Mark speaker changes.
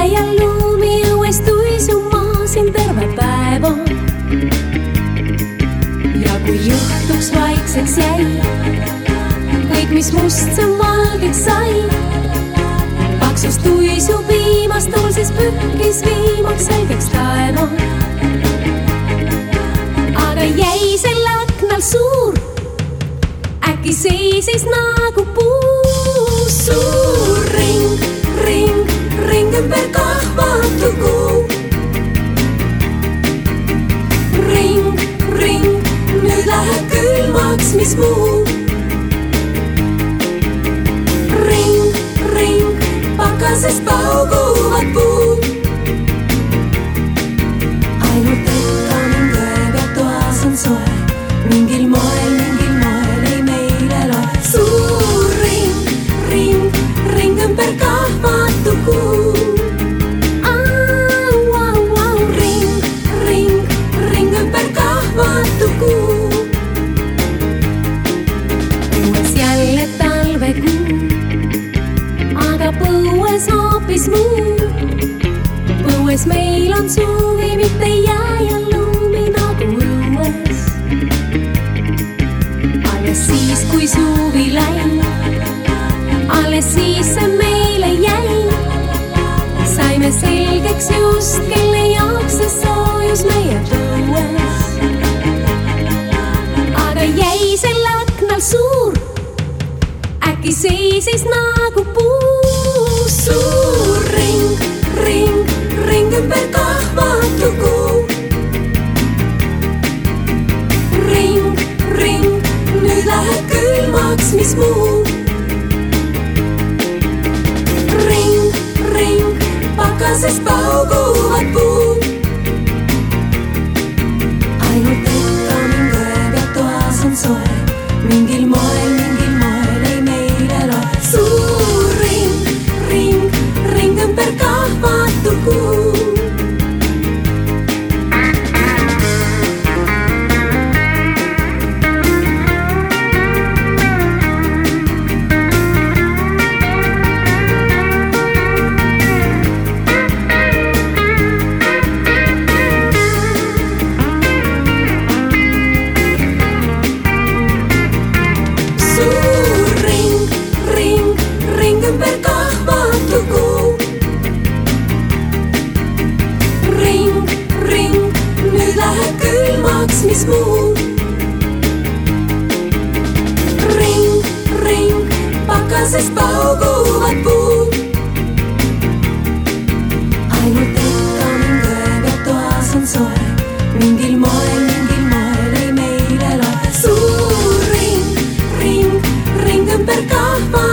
Speaker 1: aial lumi õues tuisuma sind terve päeva. ja kui õhtuks vaikseks jäi, kõik, mis must see valgeks sai, paksus tuisu viimast tulses pühkis viimaks selgeks taeva. aga jäi sel aknal suur, äkki seisis nagu puu suur kahvatu kuu. ring, ring, nüüd läheb külmaks, mis muu. ring, ring, pakasest pauguvad puud. Hoopis muu. põues meil on suvi, mitte jää ja lumi nagu õues. alles siis, kui suvi läi, alles siis see meile jäi saime selgeks just, kelle jaoks see soojus meie põues. aga jäi sel aknal suur, äkki seisis nagu ümber kahvatu kuu. ring, ring, nüüd läheb külmaks, mis muu ring, ring, pakasest pauguvad puud. ainult etkamin tõe peal toas on soe, mingil moel, alles muu. ring, ring, pakases pauguvad puud. ainult ikka mind ööga toas on soe, mingil moel, mingil moel ei meile lae. suur ring, ring, ring ümber kahva.